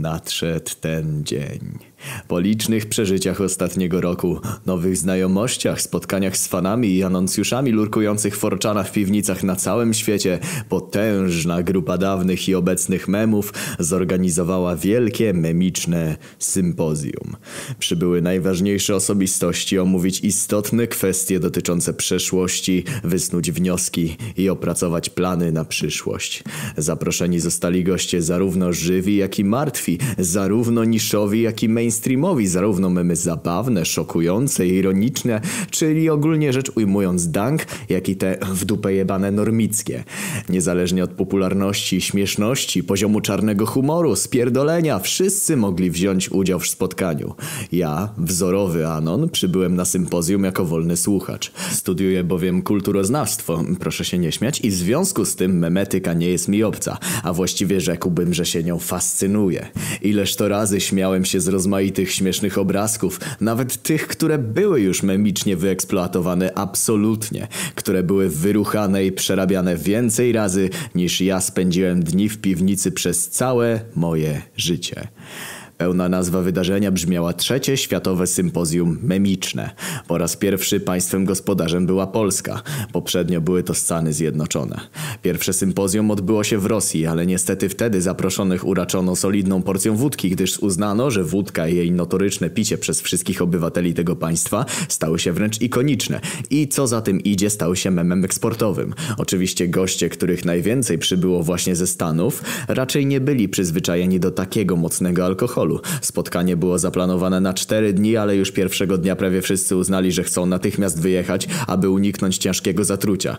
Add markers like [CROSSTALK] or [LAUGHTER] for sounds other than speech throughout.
Nadszedł ten dzień. Po licznych przeżyciach ostatniego roku, nowych znajomościach, spotkaniach z fanami i anoncjuszami lurkujących forczana w piwnicach na całym świecie, potężna grupa dawnych i obecnych memów zorganizowała wielkie memiczne sympozjum. Przybyły najważniejsze osobistości omówić istotne kwestie dotyczące przeszłości, wysnuć wnioski i opracować plany na przyszłość. Zaproszeni zostali goście zarówno żywi, jak i martwi, zarówno niszowi, jak i mainstreamowi mainstreamowi zarówno memy zabawne, szokujące, ironiczne, czyli ogólnie rzecz ujmując dank, jak i te w dupę jebane normickie. Niezależnie od popularności, śmieszności, poziomu czarnego humoru, spierdolenia, wszyscy mogli wziąć udział w spotkaniu. Ja, wzorowy Anon, przybyłem na sympozjum jako wolny słuchacz. Studiuję bowiem kulturoznawstwo, proszę się nie śmiać, i w związku z tym memetyka nie jest mi obca, a właściwie rzekłbym, że się nią fascynuje. Ileż to razy śmiałem się z rozmaitych rozmaitych śmiesznych obrazków, nawet tych, które były już memicznie wyeksploatowane absolutnie, które były wyruchane i przerabiane więcej razy niż ja spędziłem dni w piwnicy przez całe moje życie. Pełna nazwa wydarzenia brzmiała Trzecie Światowe Sympozjum Memiczne. Po raz pierwszy państwem gospodarzem była Polska. Poprzednio były to Stany Zjednoczone. Pierwsze sympozjum odbyło się w Rosji, ale niestety wtedy zaproszonych uraczono solidną porcją wódki, gdyż uznano, że wódka i jej notoryczne picie przez wszystkich obywateli tego państwa stały się wręcz ikoniczne i co za tym idzie stały się memem eksportowym. Oczywiście goście, których najwięcej przybyło właśnie ze Stanów, raczej nie byli przyzwyczajeni do takiego mocnego alkoholu. Spotkanie było zaplanowane na cztery dni, ale już pierwszego dnia prawie wszyscy uznali, że chcą natychmiast wyjechać, aby uniknąć ciężkiego zatrucia.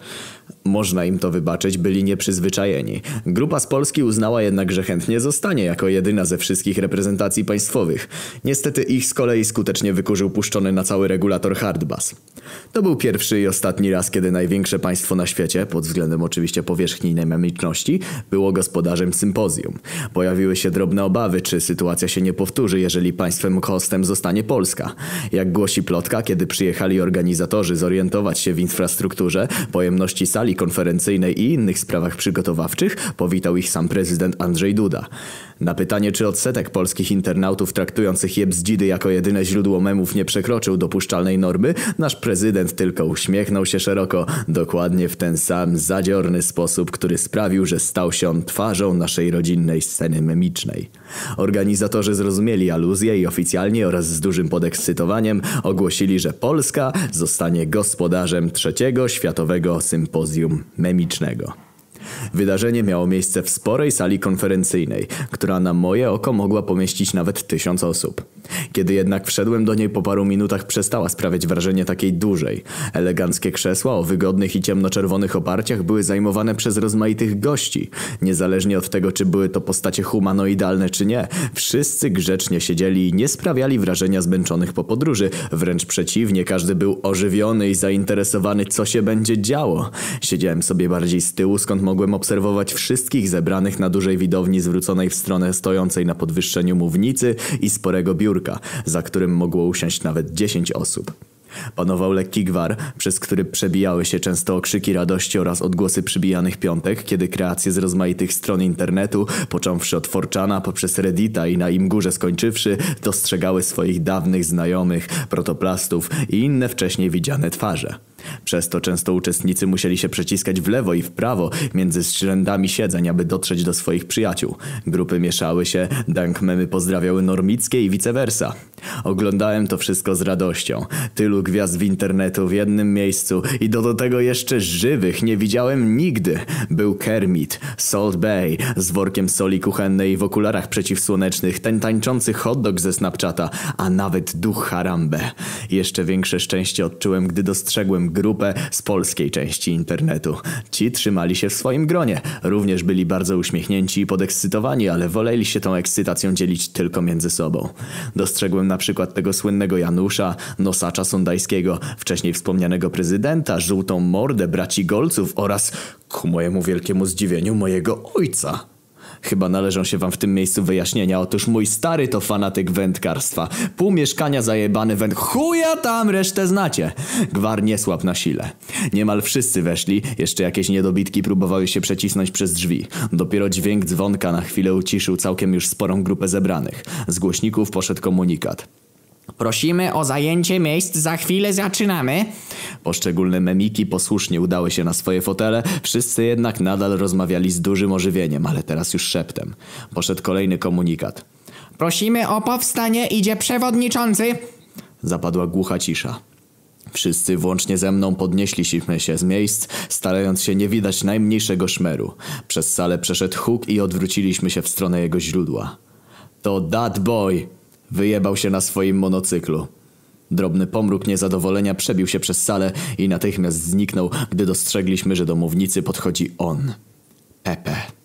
Można im to wybaczyć, byli nieprzyzwyczajeni. Grupa z Polski uznała jednak, że chętnie zostanie jako jedyna ze wszystkich reprezentacji państwowych. Niestety ich z kolei skutecznie wykurzył puszczony na cały regulator Hardbass. To był pierwszy i ostatni raz, kiedy największe państwo na świecie, pod względem oczywiście powierzchni memiczności, było gospodarzem sympozjum. Pojawiły się drobne obawy, czy sytuacja się nie powtórzy, jeżeli państwem hostem zostanie Polska. Jak głosi plotka, kiedy przyjechali organizatorzy zorientować się w infrastrukturze, pojemności sali konferencyjnej i innych sprawach przygotowawczych, powitał ich sam prezydent Andrzej Duda. Na pytanie, czy odsetek polskich internautów traktujących je bzdzidy jako jedyne źródło memów nie przekroczył dopuszczalnej normy, nasz prezydent tylko uśmiechnął się szeroko, dokładnie w ten sam zadziorny sposób, który sprawił, że stał się on twarzą naszej rodzinnej sceny memicznej. Organizatorzy zrozumieli aluzję i oficjalnie oraz z dużym podekscytowaniem ogłosili, że Polska zostanie gospodarzem trzeciego światowego sympozjum memicznego. Wydarzenie miało miejsce w sporej sali konferencyjnej, która na moje oko mogła pomieścić nawet tysiąc osób. Kiedy jednak wszedłem do niej po paru minutach przestała sprawiać wrażenie takiej dużej. Eleganckie krzesła o wygodnych i ciemnoczerwonych oparciach były zajmowane przez rozmaitych gości. Niezależnie od tego, czy były to postacie humanoidalne czy nie, wszyscy grzecznie siedzieli i nie sprawiali wrażenia zmęczonych po podróży. Wręcz przeciwnie, każdy był ożywiony i zainteresowany, co się będzie działo. Siedziałem sobie bardziej z tyłu, skąd mogłem obserwować wszystkich zebranych na dużej widowni zwróconej w stronę stojącej na podwyższeniu mównicy i sporego biurka, za którym mogło usiąść nawet 10 osób. Panował lekki gwar, przez który przebijały się często okrzyki radości oraz odgłosy przybijanych piątek, kiedy kreacje z rozmaitych stron internetu, począwszy od Forczana poprzez Reddita i na im górze skończywszy, dostrzegały swoich dawnych znajomych, protoplastów i inne wcześniej widziane twarze. Przez to często uczestnicy musieli się przeciskać w lewo i w prawo między rzędami siedzeń, aby dotrzeć do swoich przyjaciół. Grupy mieszały się, dank memy pozdrawiały normickie i vice versa. Oglądałem to wszystko z radością. Tylu gwiazd w internetu w jednym miejscu i do, do tego jeszcze żywych nie widziałem nigdy. Był Kermit, Salt Bay z workiem soli kuchennej w okularach przeciwsłonecznych, ten tańczący hotdog ze Snapchata, a nawet duch Harambe. Jeszcze większe szczęście odczułem, gdy dostrzegłem grupę z polskiej części internetu. Ci trzymali się w swoim gronie. Również byli bardzo uśmiechnięci i podekscytowani, ale woleli się tą ekscytacją dzielić tylko między sobą. Dostrzegłem na przykład tego słynnego Janusza, nosacza sondajskiego, wcześniej wspomnianego prezydenta, żółtą mordę braci Golców oraz, ku mojemu wielkiemu zdziwieniu, mojego ojca. Chyba należą się wam w tym miejscu wyjaśnienia. Otóż mój stary to fanatyk wędkarstwa. Pół mieszkania zajebany węd... Chuja tam, resztę znacie. Gwar nie słab na sile. Niemal wszyscy weszli, jeszcze jakieś niedobitki próbowały się przecisnąć przez drzwi. Dopiero dźwięk dzwonka na chwilę uciszył całkiem już sporą grupę zebranych. Z głośników poszedł komunikat. Prosimy o zajęcie miejsc, za chwilę zaczynamy. Poszczególne memiki posłusznie udały się na swoje fotele, wszyscy jednak nadal rozmawiali z dużym ożywieniem, ale teraz już szeptem. Poszedł kolejny komunikat. Prosimy o powstanie, idzie przewodniczący. Zapadła głucha cisza. Wszyscy, włącznie ze mną, podnieśliśmy się z miejsc, starając się nie widać najmniejszego szmeru. Przez salę przeszedł huk i odwróciliśmy się w stronę jego źródła. To that boy! Wyjebał się na swoim monocyklu. Drobny pomruk niezadowolenia przebił się przez salę i natychmiast zniknął, gdy dostrzegliśmy, że do mównicy podchodzi on. Pepe.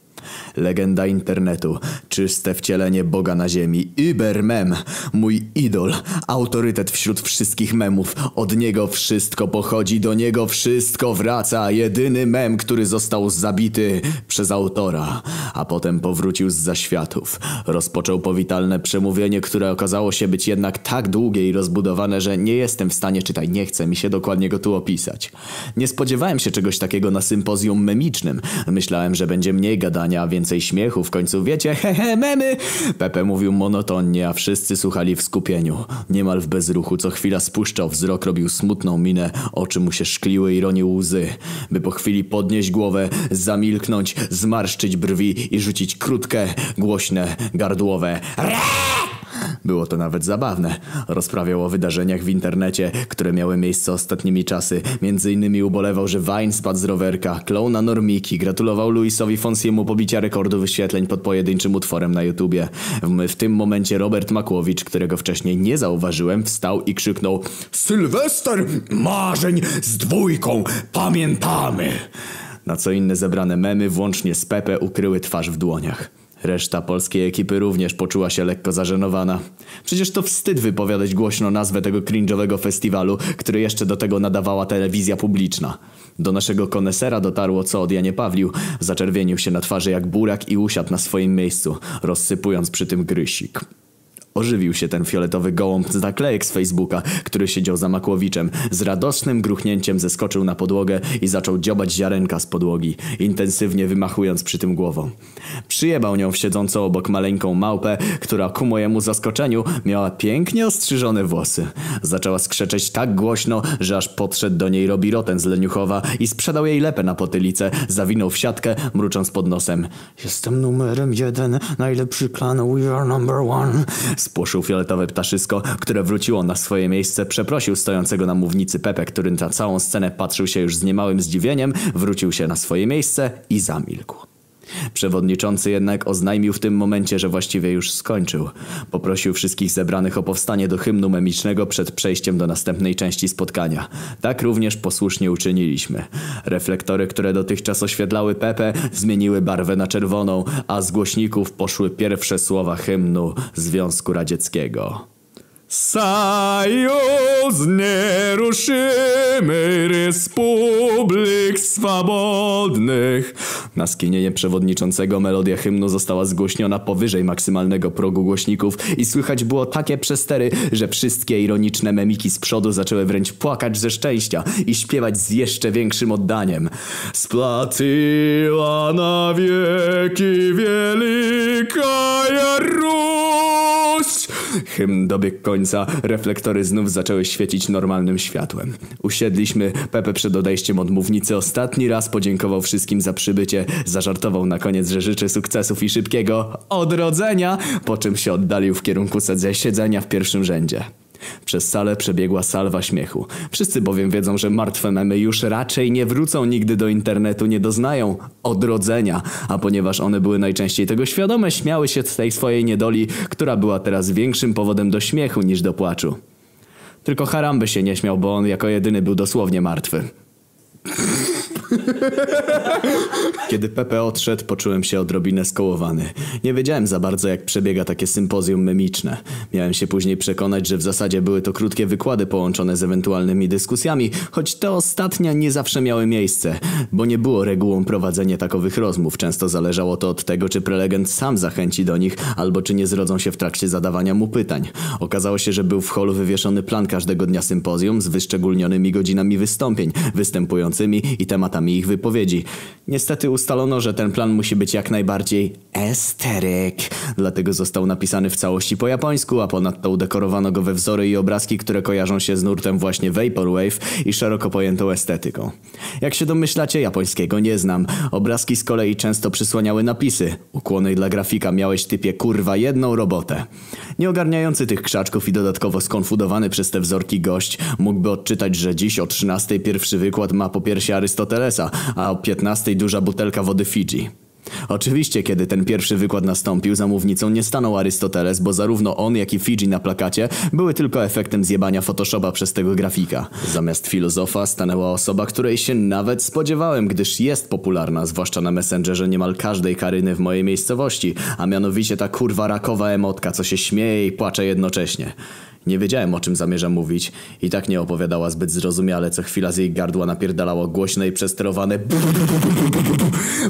Legenda internetu, czyste wcielenie Boga na ziemi, Ibermem, mój idol, autorytet wśród wszystkich memów. Od niego wszystko pochodzi, do niego wszystko wraca. Jedyny mem, który został zabity przez autora, a potem powrócił z zaświatów. Rozpoczął powitalne przemówienie, które okazało się być jednak tak długie i rozbudowane, że nie jestem w stanie, czytaj, nie chcę mi się dokładnie go tu opisać. Nie spodziewałem się czegoś takiego na sympozjum memicznym. Myślałem, że będzie mniej gadania, a więcej śmiechu. W końcu wiecie, [LAUGHS] hehe, memy! Pepe mówił monotonnie, a wszyscy słuchali w skupieniu. Niemal w bezruchu, co chwila spuszczał wzrok, robił smutną minę, oczy mu się szkliły i ronił łzy. By po chwili podnieść głowę, zamilknąć, zmarszczyć brwi i rzucić krótkie, głośne, gardłowe było to nawet zabawne. Rozprawiał o wydarzeniach w internecie, które miały miejsce ostatnimi czasy. Między innymi ubolewał, że Vine spadł z rowerka, klął na normiki, gratulował Luisowi Fonsiemu pobicia rekordu wyświetleń pod pojedynczym utworem na YouTubie. W, w tym momencie Robert Makłowicz, którego wcześniej nie zauważyłem, wstał i krzyknął Sylwester marzeń z dwójką, pamiętamy! Na co inne zebrane memy, włącznie z Pepe, ukryły twarz w dłoniach. Reszta polskiej ekipy również poczuła się lekko zażenowana. Przecież to wstyd wypowiadać głośno nazwę tego cringe'owego festiwalu, który jeszcze do tego nadawała telewizja publiczna. Do naszego konesera dotarło co od Janie Pawlił. Zaczerwienił się na twarzy jak burak i usiadł na swoim miejscu, rozsypując przy tym grysik. Ożywił się ten fioletowy gołąb z naklejek z Facebooka, który siedział za Makłowiczem. Z radosnym gruchnięciem zeskoczył na podłogę i zaczął dziobać ziarenka z podłogi, intensywnie wymachując przy tym głową. Przyjebał nią w siedzącą obok maleńką małpę, która ku mojemu zaskoczeniu miała pięknie ostrzyżone włosy. Zaczęła skrzeczeć tak głośno, że aż podszedł do niej Robi Roten z Leniuchowa i sprzedał jej lepę na potylicę, zawinął w siatkę, mrucząc pod nosem. Jestem numerem jeden, najlepszy klan, we are number one. Spłoszył fioletowe ptaszysko, które wróciło na swoje miejsce, przeprosił stojącego na mównicy Pepe, który na całą scenę patrzył się już z niemałym zdziwieniem, wrócił się na swoje miejsce i zamilkł. Przewodniczący jednak oznajmił w tym momencie, że właściwie już skończył. Poprosił wszystkich zebranych o powstanie do hymnu memicznego przed przejściem do następnej części spotkania. Tak również posłusznie uczyniliśmy. Reflektory, które dotychczas oświetlały Pepe, zmieniły barwę na czerwoną, a z głośników poszły pierwsze słowa hymnu Związku Radzieckiego. Союз нерушимый Republik Swobodnych. Na skinienie przewodniczącego melodia hymnu została zgłośniona powyżej maksymalnego progu głośników i słychać było takie przestery, że wszystkie ironiczne memiki z przodu zaczęły wręcz płakać ze szczęścia i śpiewać z jeszcze większym oddaniem. Splatyła na wieki wielka Ruś! Hymn dobiegł końca, reflektory znów zaczęły świecić normalnym światłem. Usiedliśmy, Pepe przed odejściem od mównicy ostatni raz podziękował wszystkim za przybycie, zażartował na koniec, że życzy sukcesów i szybkiego odrodzenia, po czym się oddalił w kierunku siedzenia w pierwszym rzędzie. Przez salę przebiegła salwa śmiechu. Wszyscy bowiem wiedzą, że martwe memy już raczej nie wrócą nigdy do internetu, nie doznają odrodzenia, a ponieważ one były najczęściej tego świadome, śmiały się z tej swojej niedoli, która była teraz większym powodem do śmiechu niż do płaczu. Tylko Haramby się nie śmiał, bo on jako jedyny był dosłownie martwy. [LAUGHS] Kiedy Pepe odszedł, poczułem się odrobinę skołowany. Nie wiedziałem za bardzo, jak przebiega takie sympozjum memiczne. Miałem się później przekonać, że w zasadzie były to krótkie wykłady połączone z ewentualnymi dyskusjami, choć te ostatnie nie zawsze miały miejsce, bo nie było regułą prowadzenie takowych rozmów. Często zależało to od tego, czy prelegent sam zachęci do nich, albo czy nie zrodzą się w trakcie zadawania mu pytań. Okazało się, że był w holu wywieszony plan każdego dnia sympozjum z wyszczególnionymi godzinami wystąpień, występującymi i tematami ich wypowiedzi. Niestety ustalono, że ten plan musi być jak najbardziej esterek, dlatego został napisany w całości po japońsku, a ponadto udekorowano go we wzory i obrazki, które kojarzą się z nurtem właśnie Vaporwave i szeroko pojętą estetyką. Jak się domyślacie, japońskiego nie znam. Obrazki z kolei często przysłaniały napisy. Ukłony dla grafika miałeś typie kurwa jedną robotę. Nieogarniający tych krzaczków i dodatkowo skonfudowany przez te wzorki gość mógłby odczytać, że dziś o 13 pierwszy wykład ma po piersie A o 15 duża butelka wody Fidżi. Oczywiście, kiedy ten pierwszy wykład nastąpił, za mównicą nie stanął Arystoteles, bo zarówno on, jak i Fidżi na plakacie były tylko efektem zjebania Photoshopa przez tego grafika. Zamiast filozofa stanęła osoba, której się nawet spodziewałem, gdyż jest popularna, zwłaszcza na Messengerze niemal każdej karyny w mojej miejscowości, a mianowicie ta kurwa rakowa emotka, co się śmieje i płacze jednocześnie. Nie wiedziałem o czym zamierza mówić. I tak nie opowiadała zbyt zrozumiale, co chwila z jej gardła napierdalało głośne i przesterowane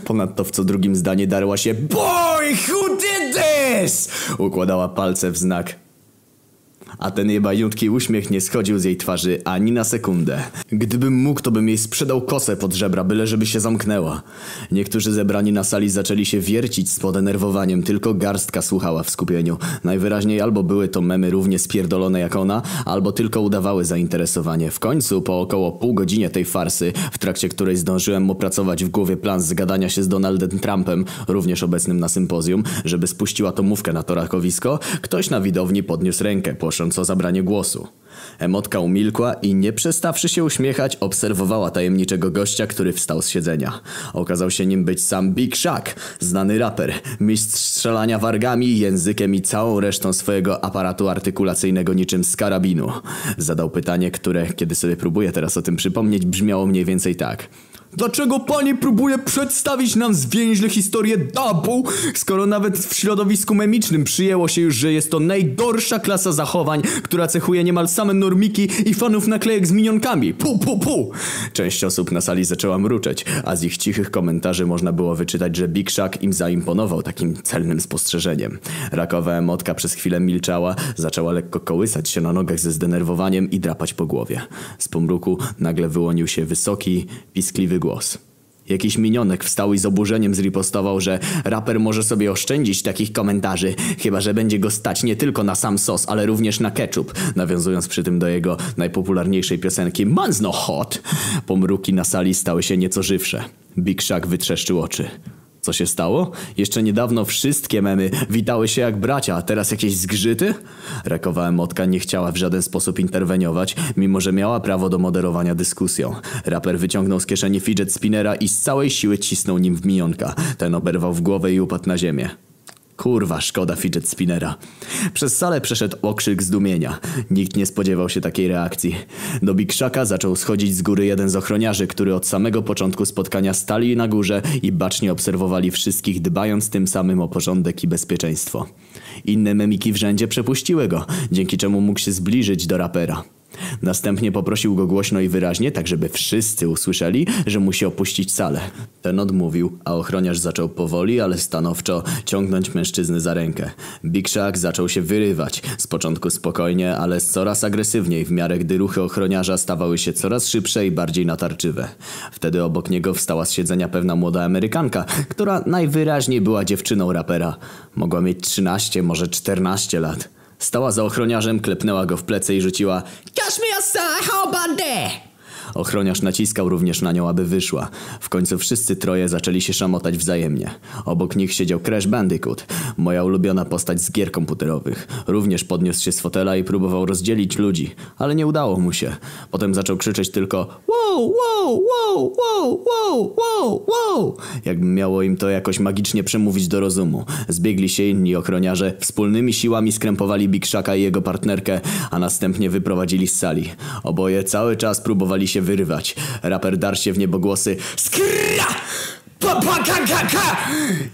Ponadto w co drugim zdanie darła się BOY WHO DID THIS? Układała palce w znak a ten jebajutki uśmiech nie schodził z jej twarzy ani na sekundę. Gdybym mógł, to bym jej sprzedał kosę pod żebra, byle żeby się zamknęła. Niektórzy zebrani na sali zaczęli się wiercić z podenerwowaniem, tylko garstka słuchała w skupieniu. Najwyraźniej albo były to memy równie spierdolone jak ona, albo tylko udawały zainteresowanie. W końcu, po około pół godzinie tej farsy, w trakcie której zdążyłem opracować w głowie plan zgadania się z Donaldem Trumpem, również obecnym na sympozjum, żeby spuściła to mówkę na to rakowisko, ktoś na widowni podniósł rękę, prosząc o zabranie głosu. Emotka umilkła i nie przestawszy się uśmiechać, obserwowała tajemniczego gościa, który wstał z siedzenia. Okazał się nim być sam Big Shaq, znany raper, mistrz strzelania wargami, językiem i całą resztą swojego aparatu artykulacyjnego niczym z karabinu. Zadał pytanie, które, kiedy sobie próbuję teraz o tym przypomnieć, brzmiało mniej więcej tak. Dlaczego pani próbuje przedstawić nam zwięźle historię dubu, skoro nawet w środowisku memicznym przyjęło się już, że jest to najgorsza klasa zachowań, która cechuje niemal same normiki i fanów naklejek z minionkami. Pu, pu, pu! Część osób na sali zaczęła mruczeć, a z ich cichych komentarzy można było wyczytać, że Big Shack im zaimponował takim celnym spostrzeżeniem. Rakowa emotka przez chwilę milczała, zaczęła lekko kołysać się na nogach ze zdenerwowaniem i drapać po głowie. Z pomruku nagle wyłonił się wysoki, piskliwy głos. Jakiś minionek wstał i z oburzeniem zripostował, że raper może sobie oszczędzić takich komentarzy, chyba że będzie go stać nie tylko na sam sos, ale również na ketchup, nawiązując przy tym do jego najpopularniejszej piosenki Man's no hot. Pomruki na sali stały się nieco żywsze. Big Shack wytrzeszczył oczy. Co się stało? Jeszcze niedawno wszystkie memy witały się jak bracia, a teraz jakieś zgrzyty? Rakowa emotka nie chciała w żaden sposób interweniować, mimo że miała prawo do moderowania dyskusją. Raper wyciągnął z kieszeni fidget spinnera i z całej siły cisnął nim w minionka. Ten oberwał w głowę i upadł na ziemię. Kurwa, szkoda fidget spinnera. Przez salę przeszedł okrzyk zdumienia. Nikt nie spodziewał się takiej reakcji. Do Big Shaka zaczął schodzić z góry jeden z ochroniarzy, który od samego początku spotkania stali na górze i bacznie obserwowali wszystkich, dbając tym samym o porządek i bezpieczeństwo. Inne memiki w rzędzie przepuściły go, dzięki czemu mógł się zbliżyć do rapera. Następnie poprosił go głośno i wyraźnie, tak żeby wszyscy usłyszeli, że musi opuścić salę. Ten odmówił, a ochroniarz zaczął powoli, ale stanowczo ciągnąć mężczyzny za rękę. Big Shack zaczął się wyrywać, z początku spokojnie, ale coraz agresywniej w miarę gdy ruchy ochroniarza stawały się coraz szybsze i bardziej natarczywe. Wtedy obok niego wstała z siedzenia pewna młoda Amerykanka, która najwyraźniej była dziewczyną rapera. Mogła mieć 13, może 14 lat. Stała za ochroniarzem, klepnęła go w plecy i rzuciła Cash me a that? Ochroniarz naciskał również na nią, aby wyszła. W końcu wszyscy troje zaczęli się szamotać wzajemnie. Obok nich siedział Crash Bandicoot, moja ulubiona postać z gier komputerowych. Również podniósł się z fotela i próbował rozdzielić ludzi, ale nie udało mu się. Potem zaczął krzyczeć tylko wow, wow, wow, wow, wow, wow, wow. Jakby miało im to jakoś magicznie przemówić do rozumu. Zbiegli się inni ochroniarze, wspólnymi siłami skrępowali Big Shaka i jego partnerkę, a następnie wyprowadzili z sali. Oboje cały czas próbowali się się wyrwać. Raper dar się w niebogłosy Skrra! Pa, pa, ka, ka, ka!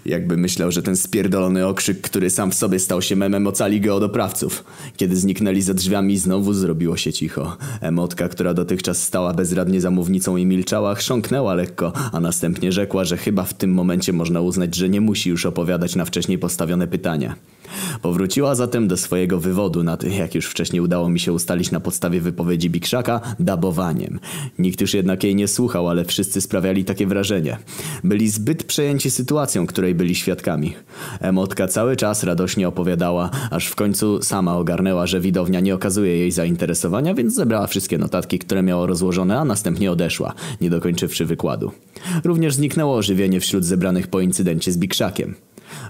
Jakby myślał, że ten spierdolony okrzyk, który sam w sobie stał się memem, ocali geodoprawców. Kiedy zniknęli za drzwiami, znowu zrobiło się cicho. Emotka, która dotychczas stała bezradnie za mównicą i milczała, chrząknęła lekko, a następnie rzekła, że chyba w tym momencie można uznać, że nie musi już opowiadać na wcześniej postawione pytania. Powróciła zatem do swojego wywodu nad, jak już wcześniej udało mi się ustalić na podstawie wypowiedzi Bikrzaka, dabowaniem. Nikt już jednak jej nie słuchał, ale wszyscy sprawiali takie wrażenie. Byli zbyt przejęci sytuacją, której byli świadkami. Emotka cały czas radośnie opowiadała, aż w końcu sama ogarnęła, że widownia nie okazuje jej zainteresowania, więc zebrała wszystkie notatki, które miała rozłożone, a następnie odeszła, nie dokończywszy wykładu. Również zniknęło ożywienie wśród zebranych po incydencie z Bikrzakiem.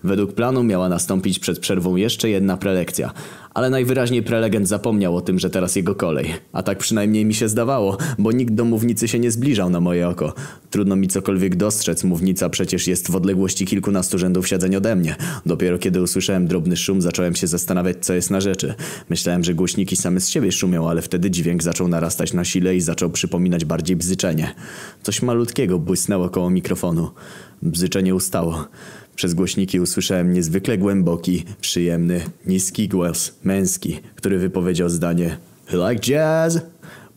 Według planu miała nastąpić przed przerwą jeszcze jedna prelekcja, ale najwyraźniej prelegent zapomniał o tym, że teraz jego kolej. A tak przynajmniej mi się zdawało, bo nikt do mównicy się nie zbliżał na moje oko. Trudno mi cokolwiek dostrzec, mównica przecież jest w odległości kilkunastu rzędów siedzeń ode mnie. Dopiero kiedy usłyszałem drobny szum, zacząłem się zastanawiać, co jest na rzeczy. Myślałem, że głośniki same z siebie szumią, ale wtedy dźwięk zaczął narastać na sile i zaczął przypominać bardziej bzyczenie. Coś malutkiego błysnęło koło mikrofonu. Bzyczenie ustało. Przez głośniki usłyszałem niezwykle głęboki, przyjemny, niski głos, męski, który wypowiedział zdanie Like jazz?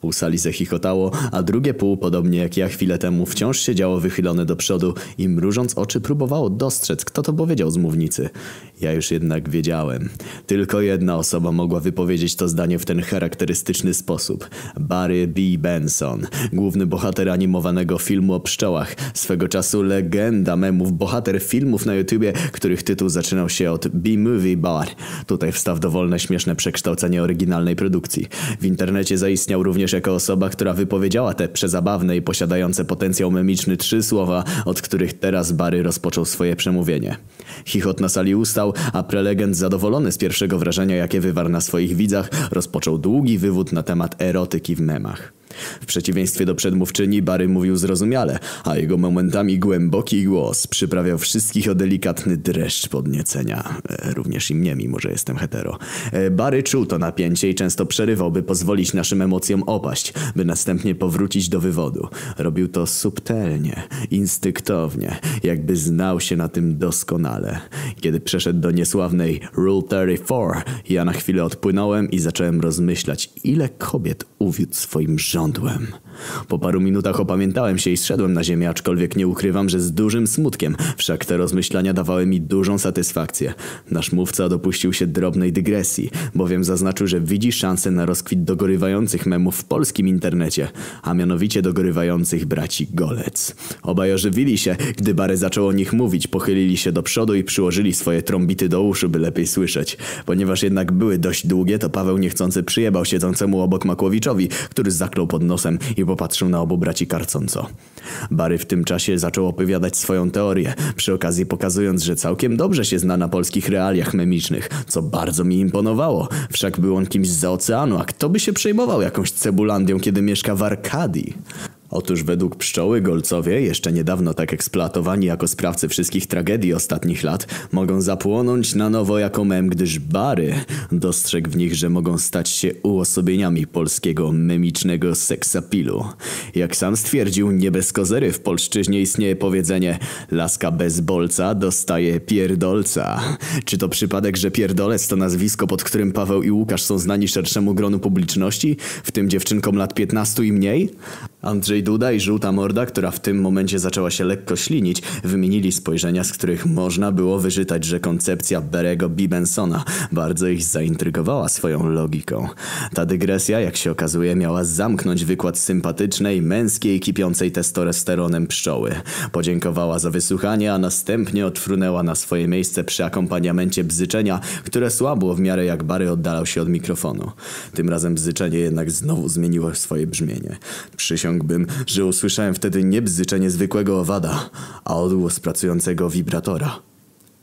Pół sali zachichotało, a drugie pół, podobnie jak ja chwilę temu, wciąż siedziało wychylone do przodu i mrużąc oczy próbowało dostrzec, kto to powiedział z mównicy. Ja już jednak wiedziałem. Tylko jedna osoba mogła wypowiedzieć to zdanie w ten charakterystyczny sposób. Barry B. Benson, główny bohater animowanego filmu o pszczołach. Swego czasu legenda memów, bohater filmów na YouTubie, których tytuł zaczynał się od B-Movie Bar. Tutaj wstaw dowolne śmieszne przekształcenie oryginalnej produkcji. W internecie zaistniał również jako osoba, która wypowiedziała te przezabawne i posiadające potencjał memiczny trzy słowa, od których teraz Barry rozpoczął swoje przemówienie. Chichot na sali ustał, a prelegent zadowolony z pierwszego wrażenia, jakie wywarł na swoich widzach, rozpoczął długi wywód na temat erotyki w memach. W przeciwieństwie do przedmówczyni, Barry mówił zrozumiale, a jego momentami głęboki głos przyprawiał wszystkich o delikatny dreszcz podniecenia. E, również i mnie, mimo że jestem hetero. E, Barry czuł to napięcie i często przerywał, by pozwolić naszym emocjom opaść, by następnie powrócić do wywodu. Robił to subtelnie, instynktownie, jakby znał się na tym doskonale. Kiedy przeszedł do niesławnej Rule 34, ja na chwilę odpłynąłem i zacząłem rozmyślać, ile kobiet uwiódł swoim Po paru minutach opamiętałem się i zszedłem na ziemię, aczkolwiek nie ukrywam, że z dużym smutkiem. Wszak te rozmyślania dawały mi dużą satysfakcję. Nasz mówca dopuścił się drobnej dygresji, bowiem zaznaczył, że widzi szansę na rozkwit dogorywających memów w polskim internecie, a mianowicie dogorywających braci Golec. Obaj ożywili się, gdy Bary zaczął o nich mówić, pochylili się do przodu i przyłożyli swoje trąbity do uszu, by lepiej słyszeć. Ponieważ jednak były dość długie, to Paweł niechcący przyjebał siedzącemu obok Makłowiczowi, który zaklął pod nosem i popatrzył na obu braci karcąco. Bary w tym czasie zaczął opowiadać swoją teorię, przy okazji pokazując, że całkiem dobrze się zna na polskich realiach memicznych, co bardzo mi imponowało. Wszak był on kimś z oceanu, a kto by się przejmował jakąś cebulandią, kiedy mieszka w Arkadii? Otóż według pszczoły golcowie, jeszcze niedawno tak eksploatowani jako sprawcy wszystkich tragedii ostatnich lat, mogą zapłonąć na nowo jako mem, gdyż Bary dostrzegł w nich, że mogą stać się uosobieniami polskiego memicznego seksapilu. Jak sam stwierdził, nie bez kozery w polszczyźnie istnieje powiedzenie laska bez bolca dostaje pierdolca. Czy to przypadek, że pierdolec to nazwisko, pod którym Paweł i Łukasz są znani szerszemu gronu publiczności, w tym dziewczynkom lat 15 i mniej? Andrzej Duda i Żółta Morda, która w tym momencie zaczęła się lekko ślinić, wymienili spojrzenia, z których można było wyżytać, że koncepcja Berego Bibensona bardzo ich zaintrygowała swoją logiką. Ta dygresja, jak się okazuje, miała zamknąć wykład sympatycznej, męskiej, kipiącej testosteronem pszczoły. Podziękowała za wysłuchanie, a następnie odfrunęła na swoje miejsce przy akompaniamencie bzyczenia, które słabło w miarę jak Bary oddalał się od mikrofonu. Tym razem bzyczenie jednak znowu zmieniło swoje brzmienie. Przysiąg Przysiągłbym, że usłyszałem wtedy nie bzyczenie zwykłego owada, a odgłos pracującego wibratora.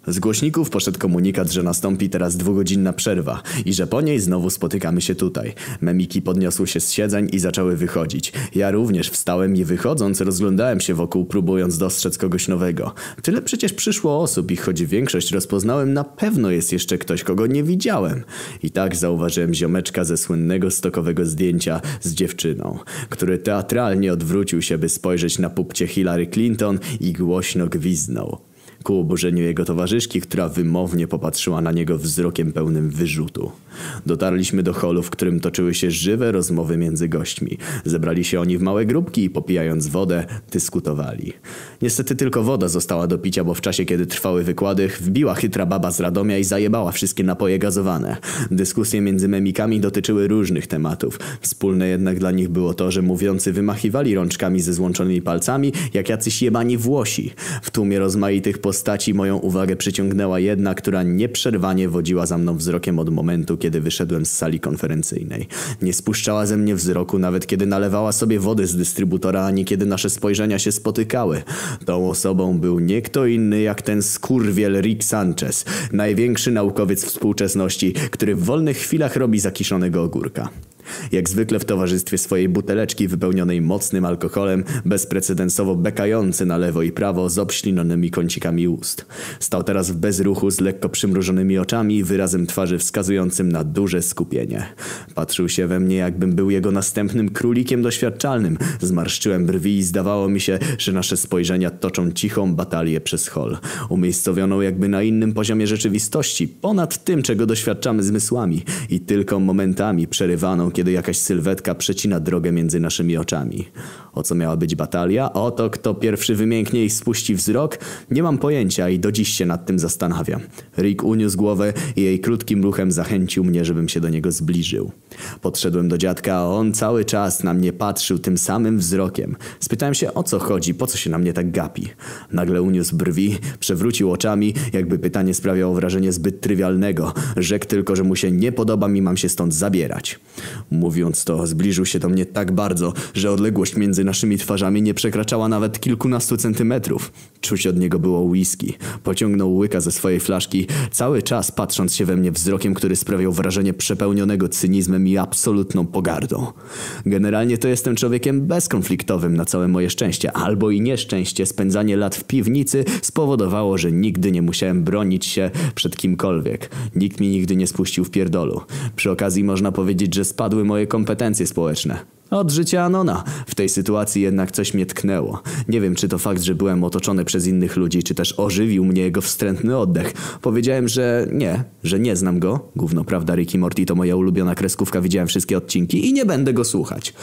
Z głośników poszedł komunikat, że nastąpi teraz dwugodzinna przerwa i że po niej znowu spotykamy się tutaj. Memiki podniosły się z siedzeń i zaczęły wychodzić. Ja również wstałem i wychodząc rozglądałem się wokół, próbując dostrzec kogoś nowego. Tyle przecież przyszło osób i choć większość rozpoznałem, na pewno jest jeszcze ktoś, kogo nie widziałem. I tak zauważyłem ziomeczka ze słynnego stokowego zdjęcia z dziewczyną, który teatralnie odwrócił się, by spojrzeć na pupcie Hillary Clinton i głośno gwiznął ku oburzeniu jego towarzyszki, która wymownie popatrzyła na niego wzrokiem pełnym wyrzutu. Dotarliśmy do holu, w którym toczyły się żywe rozmowy między gośćmi. Zebrali się oni w małe grupki i popijając wodę, dyskutowali. Niestety tylko woda została do picia, bo w czasie, kiedy trwały wykłady, wbiła chytra baba z Radomia i zajebała wszystkie napoje gazowane. Dyskusje między memikami dotyczyły różnych tematów. Wspólne jednak dla nich było to, że mówiący wymachiwali rączkami ze złączonymi palcami, jak jacyś jebani Włosi. W tłumie rozmaitych postaci moją uwagę przyciągnęła jedna, która nieprzerwanie wodziła za mną wzrokiem od momentu, kiedy wyszedłem z sali konferencyjnej. Nie spuszczała ze mnie wzroku, nawet kiedy nalewała sobie wody z dystrybutora, ani kiedy nasze spojrzenia się spotykały. Tą osobą był nie kto inny jak ten skurwiel Rick Sanchez, największy naukowiec współczesności, który w wolnych chwilach robi zakiszonego ogórka. Jak zwykle w towarzystwie swojej buteleczki wypełnionej mocnym alkoholem, bezprecedensowo bekający na lewo i prawo z obślinonymi kącikami ust. Stał teraz w bezruchu z lekko przymrużonymi oczami i wyrazem twarzy wskazującym na duże skupienie. Patrzył się we mnie jakbym był jego następnym królikiem doświadczalnym. Zmarszczyłem brwi i zdawało mi się, że nasze spojrzenia toczą cichą batalię przez hol. Umiejscowioną jakby na innym poziomie rzeczywistości, ponad tym, czego doświadczamy zmysłami i tylko momentami przerywaną, kiedy jakaś sylwetka przecina drogę między naszymi oczami. O co miała być batalia? O to, kto pierwszy wymięknie i spuści wzrok? Nie mam pojęcia i do dziś się nad tym zastanawiam. Rick uniósł głowę i jej krótkim ruchem zachęcił mnie, żebym się do niego zbliżył. Podszedłem do dziadka, a on cały czas na mnie patrzył tym samym wzrokiem. Spytałem się o co chodzi, po co się na mnie tak gapi. Nagle uniósł brwi, przewrócił oczami, jakby pytanie sprawiało wrażenie zbyt trywialnego. Rzekł tylko, że mu się nie podoba i mam się stąd zabierać. Mówiąc to, zbliżył się do mnie tak bardzo, że odległość między naszymi twarzami nie przekraczała nawet kilkunastu centymetrów. Czuć od niego było whisky. Pociągnął łyka ze swojej flaszki, cały czas patrząc się we mnie wzrokiem, który sprawiał wrażenie przepełnionego cynizmem i absolutną pogardą. Generalnie to jestem człowiekiem bezkonfliktowym na całe moje szczęście, albo i nieszczęście spędzanie lat w piwnicy spowodowało, że nigdy nie musiałem bronić się przed kimkolwiek. Nikt mi nigdy nie spuścił w pierdolu. Przy okazji można powiedzieć, że spadły moje kompetencje społeczne. Od życia Anona. W tej sytuacji jednak coś mnie tknęło. Nie wiem, czy to fakt, że byłem otoczony przez innych ludzi, czy też ożywił mnie jego wstrętny oddech. Powiedziałem, że nie, że nie znam go. Gówno prawda, Ricky Morty to moja ulubiona kreskówka, widziałem wszystkie odcinki i nie będę go słuchać.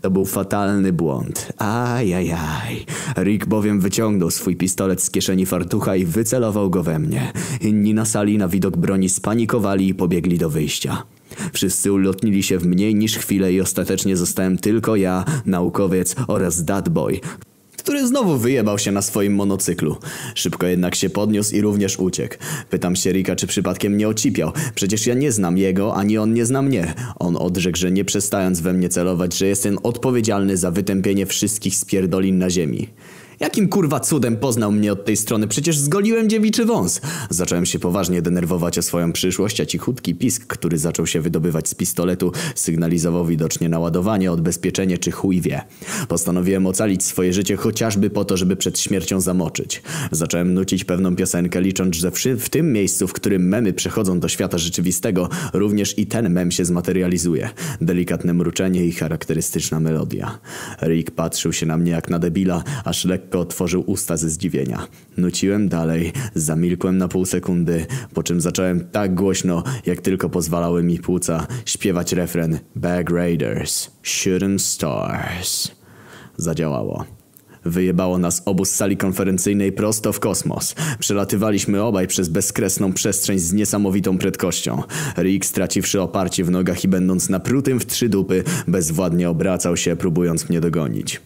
To był fatalny błąd. Ajajaj. Rick bowiem wyciągnął swój pistolet z kieszeni fartucha i wycelował go we mnie. Inni na sali na widok broni spanikowali i pobiegli do wyjścia. Wszyscy ulotnili się w mniej niż chwilę i ostatecznie zostałem tylko ja, naukowiec oraz Dadboy, który znowu wyjebał się na swoim monocyklu. Szybko jednak się podniósł i również uciekł. Pytam się Rika, czy przypadkiem nie ocipiał. Przecież ja nie znam jego, ani on nie zna mnie. On odrzekł, że nie przestając we mnie celować, że jestem odpowiedzialny za wytępienie wszystkich spierdolin na ziemi. Jakim kurwa cudem poznał mnie od tej strony? Przecież zgoliłem dziewiczy wąs. Zacząłem się poważnie denerwować o swoją przyszłość, a cichutki pisk, który zaczął się wydobywać z pistoletu, sygnalizował widocznie naładowanie, odbezpieczenie czy chuj wie. Postanowiłem ocalić swoje życie chociażby po to, żeby przed śmiercią zamoczyć. Zacząłem nucić pewną piosenkę, licząc, że w tym miejscu, w którym memy przechodzą do świata rzeczywistego, również i ten mem się zmaterializuje. Delikatne mruczenie i charakterystyczna melodia. Rick patrzył się na mnie jak na debila, aż lekko lekko otworzył usta ze zdziwienia. Nuciłem dalej, zamilkłem na pół sekundy, po czym zacząłem tak głośno, jak tylko pozwalały mi płuca, śpiewać refren Bag Raiders, Shooting Stars. Zadziałało. Wyjebało nas obu z sali konferencyjnej prosto w kosmos. Przelatywaliśmy obaj przez bezkresną przestrzeń z niesamowitą prędkością. Rick straciwszy oparcie w nogach i będąc naprutym w trzy dupy, bezwładnie obracał się, próbując mnie dogonić.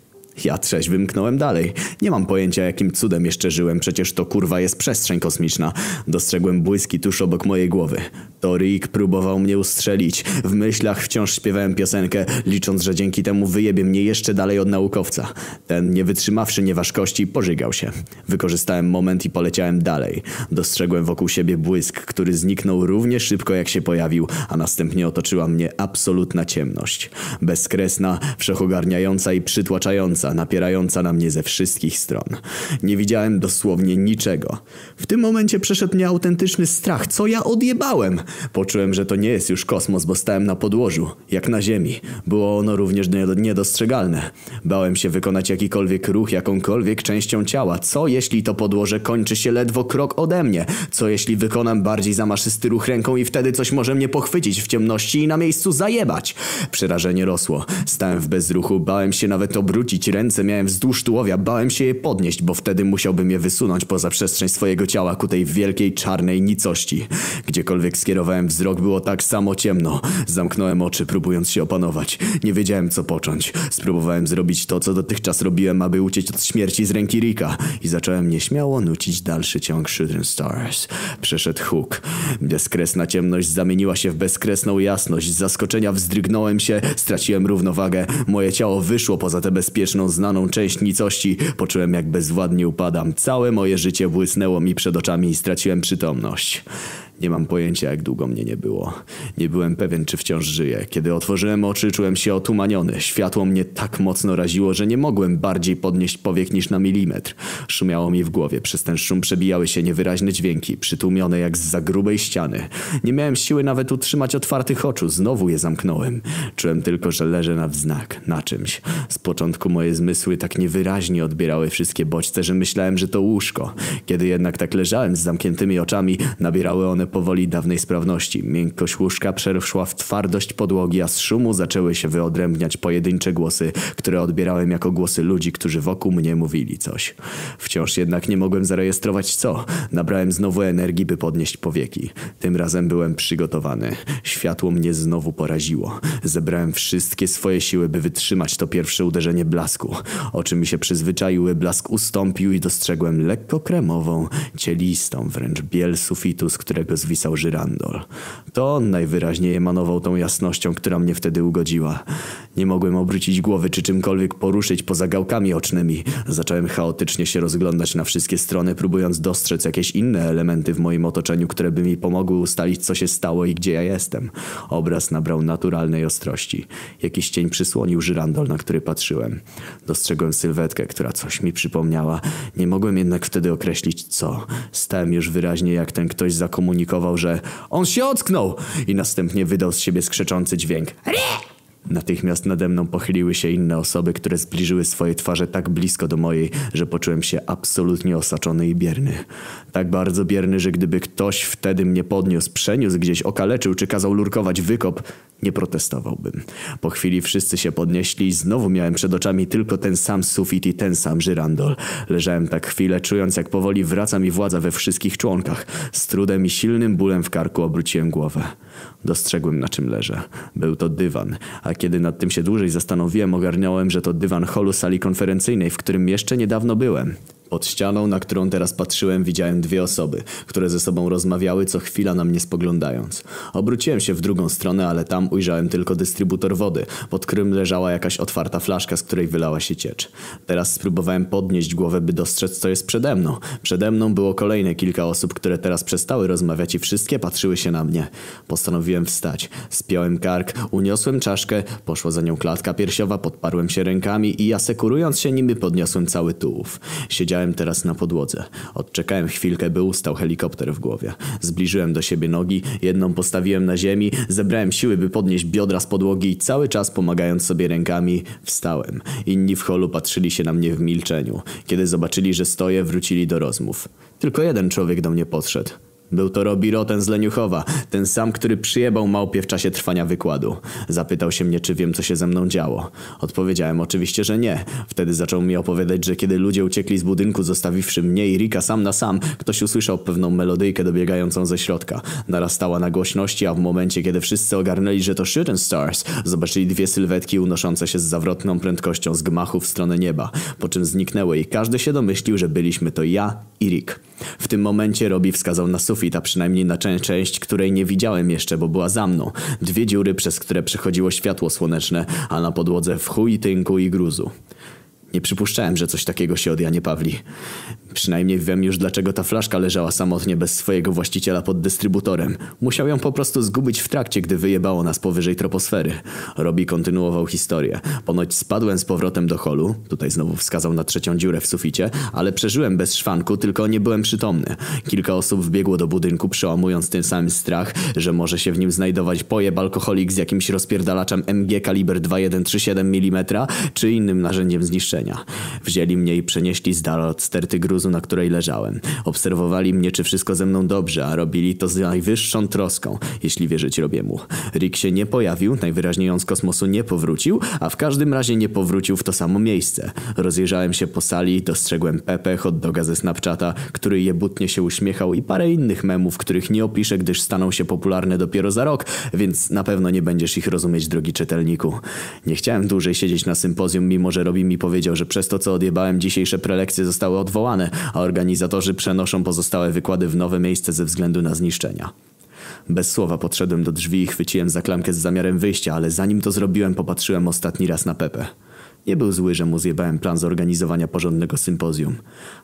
Ja trzeźwy mknąłem dalej. Nie mam pojęcia jakim cudem jeszcze żyłem, przecież to kurwa jest przestrzeń kosmiczna. Dostrzegłem błyski tuż obok mojej głowy. To Rick próbował mnie ustrzelić. W myślach wciąż śpiewałem piosenkę, licząc, że dzięki temu wyjebie mnie jeszcze dalej od naukowca. Ten, nie wytrzymawszy nieważkości, pożygał się. Wykorzystałem moment i poleciałem dalej. Dostrzegłem wokół siebie błysk, który zniknął równie szybko jak się pojawił, a następnie otoczyła mnie absolutna ciemność. Bezkresna, wszechogarniająca i przytłaczająca, napierająca na mnie ze wszystkich stron. Nie widziałem dosłownie niczego. W tym momencie przeszedł mnie autentyczny strach. Co ja odjebałem? Poczułem, że to nie jest już kosmos, bo stałem na podłożu, jak na ziemi. Było ono również niedostrzegalne. Bałem się wykonać jakikolwiek ruch jakąkolwiek częścią ciała. Co jeśli to podłoże kończy się ledwo krok ode mnie? Co jeśli wykonam bardziej zamaszysty ruch ręką i wtedy coś może mnie pochwycić w ciemności i na miejscu zajebać? Przerażenie rosło. Stałem w bezruchu, bałem się nawet obrócić ręce, miałem wzdłuż tułowia, bałem się je podnieść, bo wtedy musiałbym je wysunąć poza przestrzeń swojego ciała ku tej wielkiej czarnej nicości. Gdziekolwiek skierowałem wzrok było tak samo ciemno. Zamknąłem oczy, próbując się opanować. Nie wiedziałem co począć. Spróbowałem zrobić to, co dotychczas robiłem, aby uciec od śmierci z ręki Rika i zacząłem nieśmiało nucić dalszy ciąg Shooting Stars. Przeszedł huk. Bezkresna ciemność zamieniła się w bezkresną jasność. Z zaskoczenia wzdrygnąłem się, straciłem równowagę. Moje ciało wyszło poza tę bezpieczną, znaną część nicości. Poczułem jak bezwładnie upadam. Całe moje życie błysnęło mi przed oczami i straciłem przytomność. Nie mam pojęcia, jak długo mnie nie było. Nie byłem pewien, czy wciąż żyję. Kiedy otworzyłem oczy, czułem się otumaniony. Światło mnie tak mocno raziło, że nie mogłem bardziej podnieść powiek niż na milimetr. Szumiało mi w głowie. Przez ten szum przebijały się niewyraźne dźwięki, przytłumione jak z za grubej ściany. Nie miałem siły nawet utrzymać otwartych oczu. Znowu je zamknąłem. Czułem tylko, że leżę na wznak, na czymś. Z początku moje zmysły tak niewyraźnie odbierały wszystkie bodźce, że myślałem, że to łóżko. Kiedy jednak tak leżałem z zamkniętymi oczami, nabierały one powoli dawnej sprawności. Miękkość łóżka przeszła w twardość podłogi, a z szumu zaczęły się wyodrębniać pojedyncze głosy, które odbierałem jako głosy ludzi, którzy wokół mnie mówili coś. Wciąż jednak nie mogłem zarejestrować co. Nabrałem znowu energii, by podnieść powieki. Tym razem byłem przygotowany. Światło mnie znowu poraziło. Zebrałem wszystkie swoje siły, by wytrzymać to pierwsze uderzenie blasku. Oczy mi się przyzwyczaiły, blask ustąpił i dostrzegłem lekko kremową, cielistą wręcz biel sufitu, z którego zwisał żyrandol. To on najwyraźniej emanował tą jasnością, która mnie wtedy ugodziła. Nie mogłem obrócić głowy czy czymkolwiek poruszyć poza gałkami ocznymi. Zacząłem chaotycznie się rozglądać na wszystkie strony, próbując dostrzec jakieś inne elementy w moim otoczeniu, które by mi pomogły ustalić, co się stało i gdzie ja jestem. Obraz nabrał naturalnej ostrości. Jakiś cień przysłonił żyrandol, na który patrzyłem. Dostrzegłem sylwetkę, która coś mi przypomniała. Nie mogłem jednak wtedy określić co. Stałem już wyraźnie, jak ten ktoś zakomunikował, że on się ocknął i następnie wydał z siebie skrzeczący dźwięk. Natychmiast nade mną pochyliły się inne osoby, które zbliżyły swoje twarze tak blisko do mojej, że poczułem się absolutnie osaczony i bierny. Tak bardzo bierny, że gdyby ktoś wtedy mnie podniósł, przeniósł gdzieś, okaleczył czy kazał lurkować wykop, nie protestowałbym. Po chwili wszyscy się podnieśli i znowu miałem przed oczami tylko ten sam sufit i ten sam żyrandol. Leżałem tak chwilę, czując jak powoli wraca mi władza we wszystkich członkach. Z trudem i silnym bólem w karku obróciłem głowę. Dostrzegłem na czym leżę. Był to dywan, a kiedy nad tym się dłużej zastanowiłem, ogarniałem, że to dywan holu sali konferencyjnej, w którym jeszcze niedawno byłem. Pod ścianą, na którą teraz patrzyłem, widziałem dwie osoby, które ze sobą rozmawiały co chwila na mnie spoglądając. Obróciłem się w drugą stronę, ale tam ujrzałem tylko dystrybutor wody, pod którym leżała jakaś otwarta flaszka, z której wylała się ciecz. Teraz spróbowałem podnieść głowę, by dostrzec, co jest przede mną. Przede mną było kolejne kilka osób, które teraz przestały rozmawiać i wszystkie patrzyły się na mnie. Postanowiłem wstać. Spiąłem kark, uniosłem czaszkę, poszła za nią klatka piersiowa, podparłem się rękami i asekurując się nimi podniosłem cały tułów. Siedziałem teraz na podłodze. Odczekałem chwilkę, by ustał helikopter w głowie. Zbliżyłem do siebie nogi, jedną postawiłem na ziemi, zebrałem siły, by podnieść biodra z podłogi i cały czas pomagając sobie rękami wstałem. Inni w holu patrzyli się na mnie w milczeniu. Kiedy zobaczyli, że stoję, wrócili do rozmów. Tylko jeden człowiek do mnie podszedł. Był to Robi Roten z Leniuchowa, ten sam, który przyjebał małpie w czasie trwania wykładu. Zapytał się mnie, czy wiem, co się ze mną działo. Odpowiedziałem oczywiście, że nie. Wtedy zaczął mi opowiadać, że kiedy ludzie uciekli z budynku, zostawiwszy mnie i Rika sam na sam, ktoś usłyszał pewną melodyjkę dobiegającą ze środka. Narastała na głośności, a w momencie, kiedy wszyscy ogarnęli, że to Shooting Stars, zobaczyli dwie sylwetki unoszące się z zawrotną prędkością z gmachu w stronę nieba, po czym zniknęły i każdy się domyślił, że byliśmy to ja i Rick. W tym momencie Robi wskazał na sufit, a przynajmniej na część, której nie widziałem jeszcze, bo była za mną. Dwie dziury, przez które przechodziło światło słoneczne, a na podłodze w chuj, tynku i gruzu. Nie przypuszczałem, że coś takiego się od Janie Pawli. Przynajmniej wiem już, dlaczego ta flaszka leżała samotnie bez swojego właściciela pod dystrybutorem. Musiał ją po prostu zgubić w trakcie, gdy wyjebało nas powyżej troposfery. Robi kontynuował historię. Ponoć spadłem z powrotem do holu, tutaj znowu wskazał na trzecią dziurę w suficie, ale przeżyłem bez szwanku, tylko nie byłem przytomny. Kilka osób wbiegło do budynku, przełamując tym samym strach, że może się w nim znajdować pojeb alkoholik z jakimś rozpierdalaczem MG kaliber 2137 mm, czy innym narzędziem zniszczenia. Wzięli mnie i przenieśli z dala od sterty gruzu, na której leżałem. Obserwowali mnie, czy wszystko ze mną dobrze, a robili to z najwyższą troską, jeśli wierzyć Robiemu. Rick się nie pojawił, najwyraźniej on z kosmosu nie powrócił, a w każdym razie nie powrócił w to samo miejsce. Rozejrzałem się po sali i dostrzegłem Pepe, hot doga ze Snapchata, który jebutnie się uśmiechał i parę innych memów, których nie opiszę, gdyż staną się popularne dopiero za rok, więc na pewno nie będziesz ich rozumieć, drogi czytelniku. Nie chciałem dłużej siedzieć na sympozjum, mimo że Robi mi powiedział, że przez to, co odjebałem, dzisiejsze prelekcje zostały odwołane, a organizatorzy przenoszą pozostałe wykłady w nowe miejsce ze względu na zniszczenia. Bez słowa podszedłem do drzwi i chwyciłem za klamkę z zamiarem wyjścia, ale zanim to zrobiłem, popatrzyłem ostatni raz na Pepe. Nie był zły, że mu zjebałem plan zorganizowania porządnego sympozjum.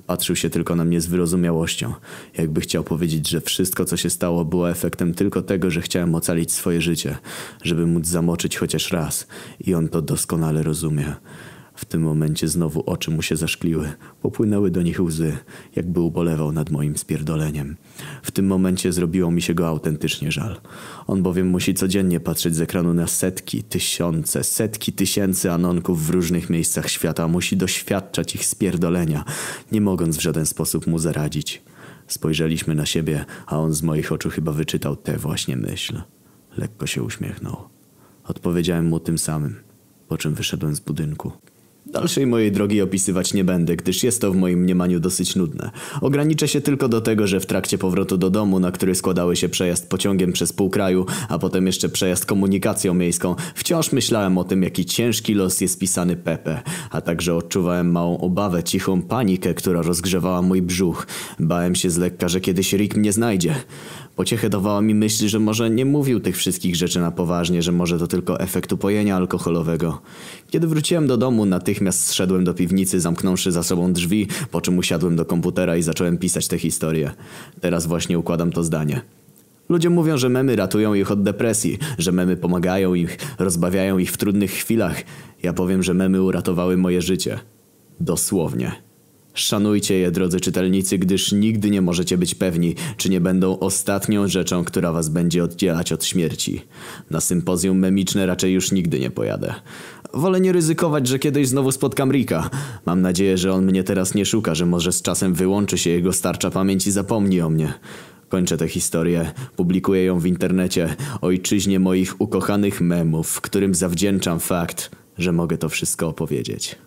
Patrzył się tylko na mnie z wyrozumiałością. Jakby chciał powiedzieć, że wszystko, co się stało, było efektem tylko tego, że chciałem ocalić swoje życie, żeby móc zamoczyć chociaż raz. I on to doskonale rozumie. W tym momencie znowu oczy mu się zaszkliły. Popłynęły do nich łzy, jakby ubolewał nad moim spierdoleniem. W tym momencie zrobiło mi się go autentycznie żal. On bowiem musi codziennie patrzeć z ekranu na setki, tysiące, setki tysięcy anonków w różnych miejscach świata. Musi doświadczać ich spierdolenia, nie mogąc w żaden sposób mu zaradzić. Spojrzeliśmy na siebie, a on z moich oczu chyba wyczytał tę właśnie myśl. Lekko się uśmiechnął. Odpowiedziałem mu tym samym, po czym wyszedłem z budynku. Dalszej mojej drogi opisywać nie będę, gdyż jest to w moim mniemaniu dosyć nudne. Ograniczę się tylko do tego, że w trakcie powrotu do domu, na który składały się przejazd pociągiem przez pół kraju, a potem jeszcze przejazd komunikacją miejską, wciąż myślałem o tym, jaki ciężki los jest pisany Pepe, a także odczuwałem małą obawę, cichą panikę, która rozgrzewała mój brzuch. Bałem się z lekka, że kiedyś Rick mnie znajdzie. Pociechę dawała mi myśl, że może nie mówił tych wszystkich rzeczy na poważnie, że może to tylko efekt upojenia alkoholowego. Kiedy wróciłem do domu, natychmiast zszedłem do piwnicy, zamknąwszy za sobą drzwi, po czym usiadłem do komputera i zacząłem pisać tę historię. Teraz właśnie układam to zdanie. Ludzie mówią, że memy ratują ich od depresji, że memy pomagają ich, rozbawiają ich w trudnych chwilach. Ja powiem, że memy uratowały moje życie. Dosłownie. Szanujcie je, drodzy czytelnicy, gdyż nigdy nie możecie być pewni, czy nie będą ostatnią rzeczą, która was będzie oddzielać od śmierci. Na sympozjum memiczne raczej już nigdy nie pojadę. Wolę nie ryzykować, że kiedyś znowu spotkam Rika. Mam nadzieję, że on mnie teraz nie szuka, że może z czasem wyłączy się jego starcza pamięć i zapomni o mnie. Kończę tę historię, publikuję ją w internecie, ojczyźnie moich ukochanych memów, którym zawdzięczam fakt, że mogę to wszystko opowiedzieć.